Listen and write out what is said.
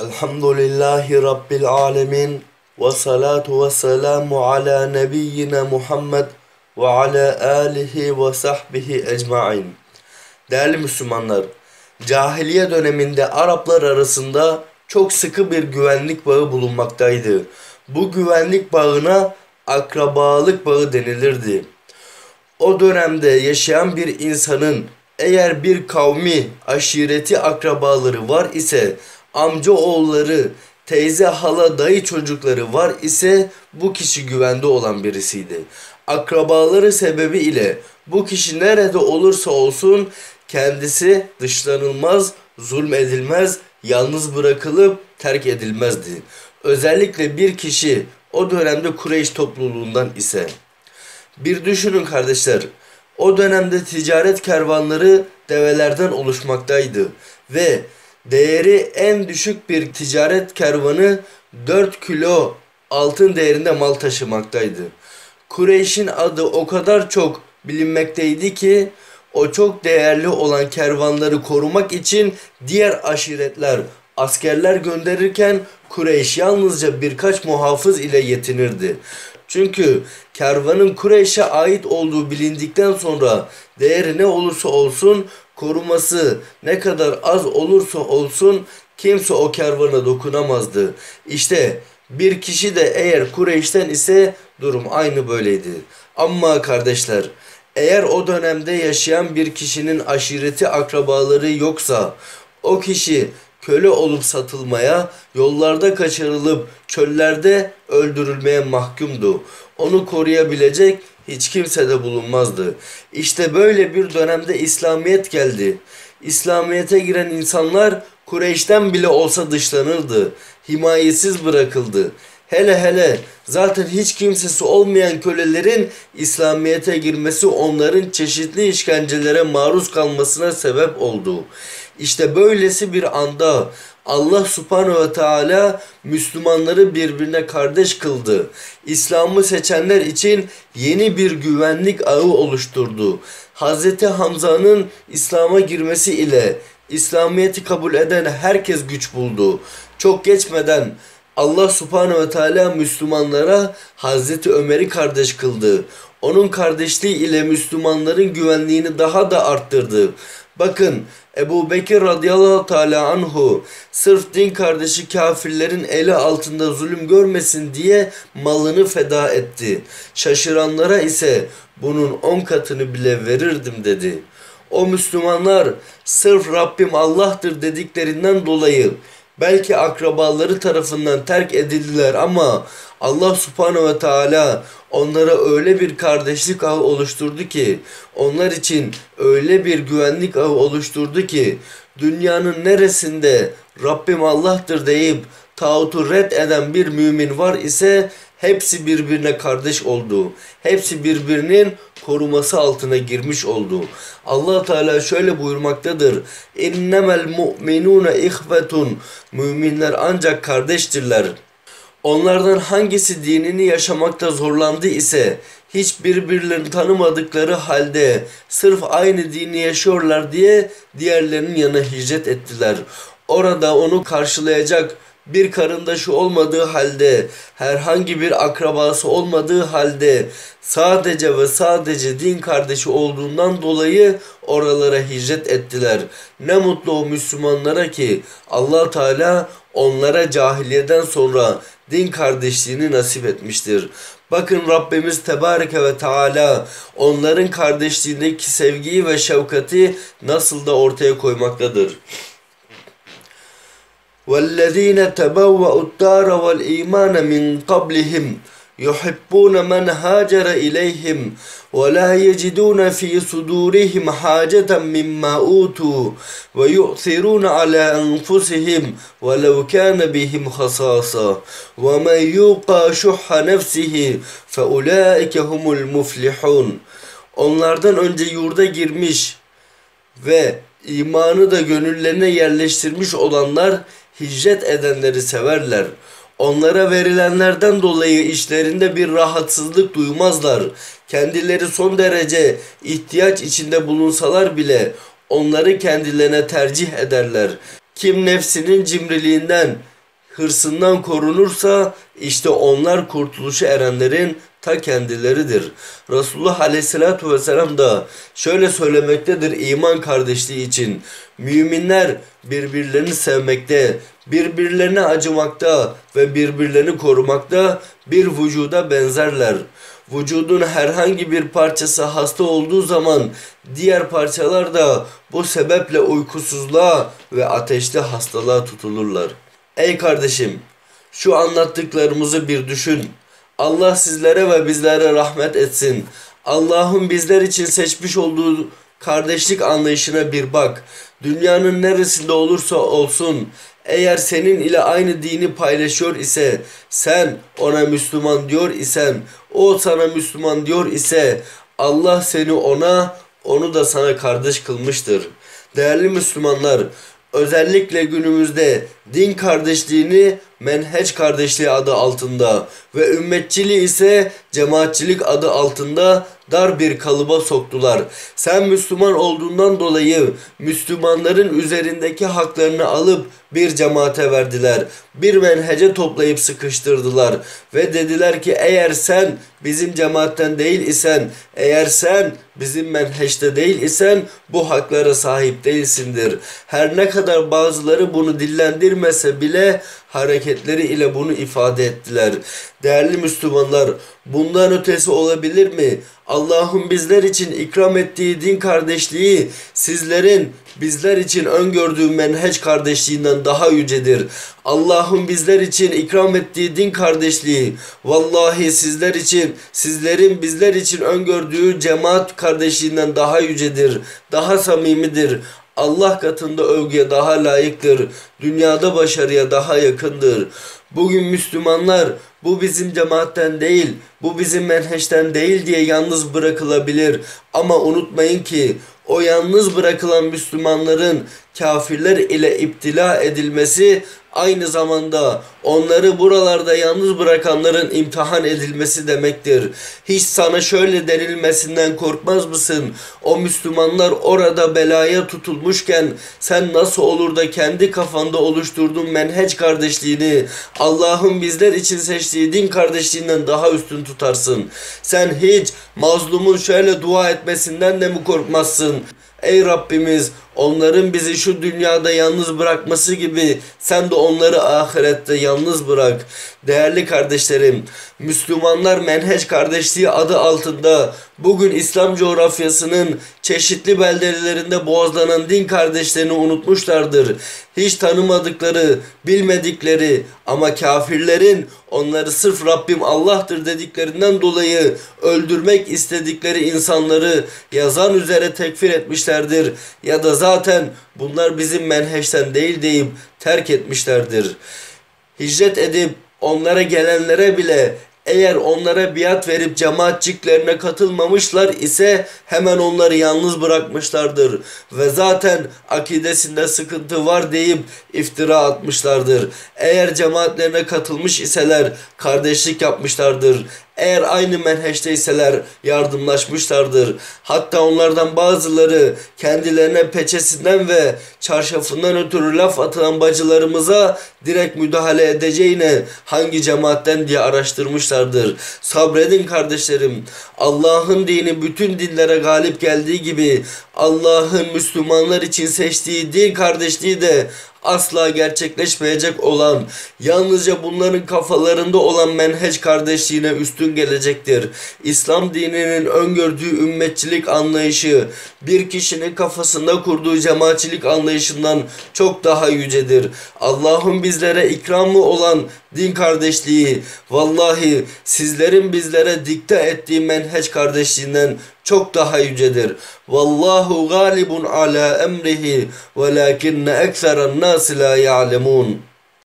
الحمد لله رب العالمين والصلاة والسلام على نبينا محمد وعلى آله وصحبه أجمعين. Değerli Müslümanlar, cahiliye döneminde Araplar arasında çok sıkı bir güvenlik bağı bulunmaktaydı. Bu güvenlik bağına akrabalık bağı denilirdi. O dönemde yaşayan bir insanın eğer bir kavmi, aşireti akrabaları var ise, amca oğulları, teyze, hala, dayı çocukları var ise bu kişi güvende olan birisiydi. Akrabaları sebebiyle bu kişi nerede olursa olsun kendisi dışlanılmaz, zulmedilmez, yalnız bırakılıp terk edilmezdi. Özellikle bir kişi o dönemde Kureyş topluluğundan ise. Bir düşünün kardeşler. O dönemde ticaret kervanları develerden oluşmaktaydı ve değeri en düşük bir ticaret kervanı 4 kilo altın değerinde mal taşımaktaydı. Kureyş'in adı o kadar çok bilinmekteydi ki o çok değerli olan kervanları korumak için diğer aşiretler askerler gönderirken Kureyş yalnızca birkaç muhafız ile yetinirdi. Çünkü kervanın Kureyş'e ait olduğu bilindikten sonra değeri ne olursa olsun koruması ne kadar az olursa olsun kimse o kervana dokunamazdı. İşte bir kişi de eğer Kureyş'ten ise durum aynı böyleydi. Ama kardeşler eğer o dönemde yaşayan bir kişinin aşireti akrabaları yoksa o kişi köle olup satılmaya, yollarda kaçırılıp çöllerde öldürülmeye mahkumdu. Onu koruyabilecek hiç kimse de bulunmazdı. İşte böyle bir dönemde İslamiyet geldi. İslamiyete giren insanlar Kureyş'ten bile olsa dışlanırdı. Himayesiz bırakıldı. Hele hele zaten hiç kimsesi olmayan kölelerin İslamiyet'e girmesi onların çeşitli işkencelere maruz kalmasına sebep oldu. İşte böylesi bir anda Allah subhanehu ve teala Müslümanları birbirine kardeş kıldı. İslam'ı seçenler için yeni bir güvenlik ağı oluşturdu. Hazreti Hamza'nın İslam'a girmesi ile İslamiyet'i kabul eden herkes güç buldu. Çok geçmeden Allah subhanehu ve teala Müslümanlara Hazreti Ömer'i kardeş kıldı. Onun kardeşliği ile Müslümanların güvenliğini daha da arttırdı. Bakın Ebu Bekir radıyallahu teala anhu sırf din kardeşi kafirlerin eli altında zulüm görmesin diye malını feda etti. Şaşıranlara ise bunun on katını bile verirdim dedi. O Müslümanlar sırf Rabbim Allah'tır dediklerinden dolayı belki akrabaları tarafından terk edildiler ama Allah subhanehu ve teala onlara öyle bir kardeşlik ağı oluşturdu ki onlar için öyle bir güvenlik ağı oluşturdu ki dünyanın neresinde Rabbim Allah'tır deyip tağutu red eden bir mümin var ise hepsi birbirine kardeş oldu. Hepsi birbirinin koruması altına girmiş oldu. Allah Teala şöyle buyurmaktadır. İnnemel mu'minune ihvetun. Müminler ancak kardeştirler. Onlardan hangisi dinini yaşamakta zorlandı ise hiç birbirlerini tanımadıkları halde sırf aynı dini yaşıyorlar diye diğerlerinin yanına hicret ettiler. Orada onu karşılayacak bir karındaşı olmadığı halde, herhangi bir akrabası olmadığı halde sadece ve sadece din kardeşi olduğundan dolayı oralara hicret ettiler. Ne mutlu o Müslümanlara ki Allah Teala onlara cahiliyeden sonra din kardeşliğini nasip etmiştir. Bakın Rabbimiz Tebareke ve Teala onların kardeşliğindeki sevgiyi ve şefkati nasıl da ortaya koymaktadır. وَالَّذ۪ينَ تَبَوَّأُوا الدَّارَ وَالْا۪يمَانَ مِنْ قَبْلِهِمْ يُحِبُّونَ مَنْ هَاجَرَ إِلَيْهِمْ وَلَا يَجِدُونَ فِي صُدُورِهِمْ حَاجَةً مِمَّا أُوتُوا وَيُؤْثِرُونَ عَلَى أَنفُسِهِمْ وَلَوْ كَانَ بِهِمْ خَصَاصَةٌ وَمَنْ يُوقَ شُحَّ نَفْسِهِ فَأُولَٰئِكَ هُمُ الْمُفْلِحُونَ Onlardan önce yurda girmiş ve imanı da gönüllerine yerleştirmiş olanlar hicret edenleri severler. Onlara verilenlerden dolayı işlerinde bir rahatsızlık duymazlar. Kendileri son derece ihtiyaç içinde bulunsalar bile onları kendilerine tercih ederler. Kim nefsinin cimriliğinden, hırsından korunursa işte onlar kurtuluşa erenlerin ta kendileridir. Resulullah aleyhissalatu vesselam da şöyle söylemektedir iman kardeşliği için. Müminler birbirlerini sevmekte, birbirlerine acımakta ve birbirlerini korumakta bir vücuda benzerler. Vücudun herhangi bir parçası hasta olduğu zaman diğer parçalar da bu sebeple uykusuzluğa ve ateşli hastalığa tutulurlar. Ey kardeşim şu anlattıklarımızı bir düşün. Allah sizlere ve bizlere rahmet etsin. Allah'ın bizler için seçmiş olduğu kardeşlik anlayışına bir bak. Dünyanın neresinde olursa olsun eğer senin ile aynı dini paylaşıyor ise sen ona Müslüman diyor isen o sana Müslüman diyor ise Allah seni ona onu da sana kardeş kılmıştır. Değerli Müslümanlar özellikle günümüzde din kardeşliğini menheç kardeşliği adı altında ve ümmetçiliği ise cemaatçilik adı altında dar bir kalıba soktular. Sen Müslüman olduğundan dolayı Müslümanların üzerindeki haklarını alıp bir cemaate verdiler. Bir menhece toplayıp sıkıştırdılar ve dediler ki eğer sen bizim cemaatten değil isen, eğer sen bizim menheçte değil isen bu haklara sahip değilsindir. Her ne kadar bazıları bunu dillendirmese bile hareketleri ile bunu ifade ettiler. Değerli Müslümanlar bundan ötesi olabilir mi? Allah'ın bizler için ikram ettiği din kardeşliği sizlerin bizler için öngördüğü menheç kardeşliğinden daha yücedir. Allah'ın bizler için ikram ettiği din kardeşliği vallahi sizler için sizlerin bizler için öngördüğü cemaat kardeşliğinden daha yücedir, daha samimidir. Allah katında övgüye daha layıktır. Dünyada başarıya daha yakındır. Bugün Müslümanlar bu bizim cemaatten değil, bu bizim menheşten değil diye yalnız bırakılabilir. Ama unutmayın ki o yalnız bırakılan Müslümanların kafirler ile iptila edilmesi aynı zamanda onları buralarda yalnız bırakanların imtihan edilmesi demektir. Hiç sana şöyle denilmesinden korkmaz mısın? O Müslümanlar orada belaya tutulmuşken sen nasıl olur da kendi kafanda oluşturduğun menheç kardeşliğini Allah'ın bizler için seçtiği din kardeşliğinden daha üstün tutarsın. Sen hiç mazlumun şöyle dua etmesinden de mi korkmazsın? Ey Rabbimiz onların bizi şu dünyada yalnız bırakması gibi sen de onları ahirette yalnız bırak. Değerli kardeşlerim, Müslümanlar menheç kardeşliği adı altında bugün İslam coğrafyasının çeşitli beldelerinde boğazlanan din kardeşlerini unutmuşlardır. Hiç tanımadıkları, bilmedikleri ama kafirlerin onları sırf Rabbim Allah'tır dediklerinden dolayı öldürmek istedikleri insanları yazan üzere tekfir etmişlerdir. Ya da zaten bunlar bizim menheşten değil deyip terk etmişlerdir. Hicret edip onlara gelenlere bile eğer onlara biat verip cemaatçiklerine katılmamışlar ise hemen onları yalnız bırakmışlardır. Ve zaten akidesinde sıkıntı var deyip iftira atmışlardır. Eğer cemaatlerine katılmış iseler kardeşlik yapmışlardır. Eğer aynı menheşteyseler yardımlaşmışlardır. Hatta onlardan bazıları kendilerine peçesinden ve çarşafından ötürü laf atılan bacılarımıza direkt müdahale edeceğine hangi cemaatten diye araştırmışlardır. Sabredin kardeşlerim. Allah'ın dini bütün dinlere galip geldiği gibi Allah'ın Müslümanlar için seçtiği din kardeşliği de asla gerçekleşmeyecek olan, yalnızca bunların kafalarında olan menheç kardeşliğine üstün gelecektir. İslam dininin öngördüğü ümmetçilik anlayışı, bir kişinin kafasında kurduğu cemaatçilik anlayışından çok daha yücedir. Allah'ın bizlere ikramı olan din kardeşliği, vallahi sizlerin bizlere dikte ettiği menheç kardeşliğinden çok daha yücedir. Vallahu galibun ala emrihi velakinne ekseren nas la ya'lemun.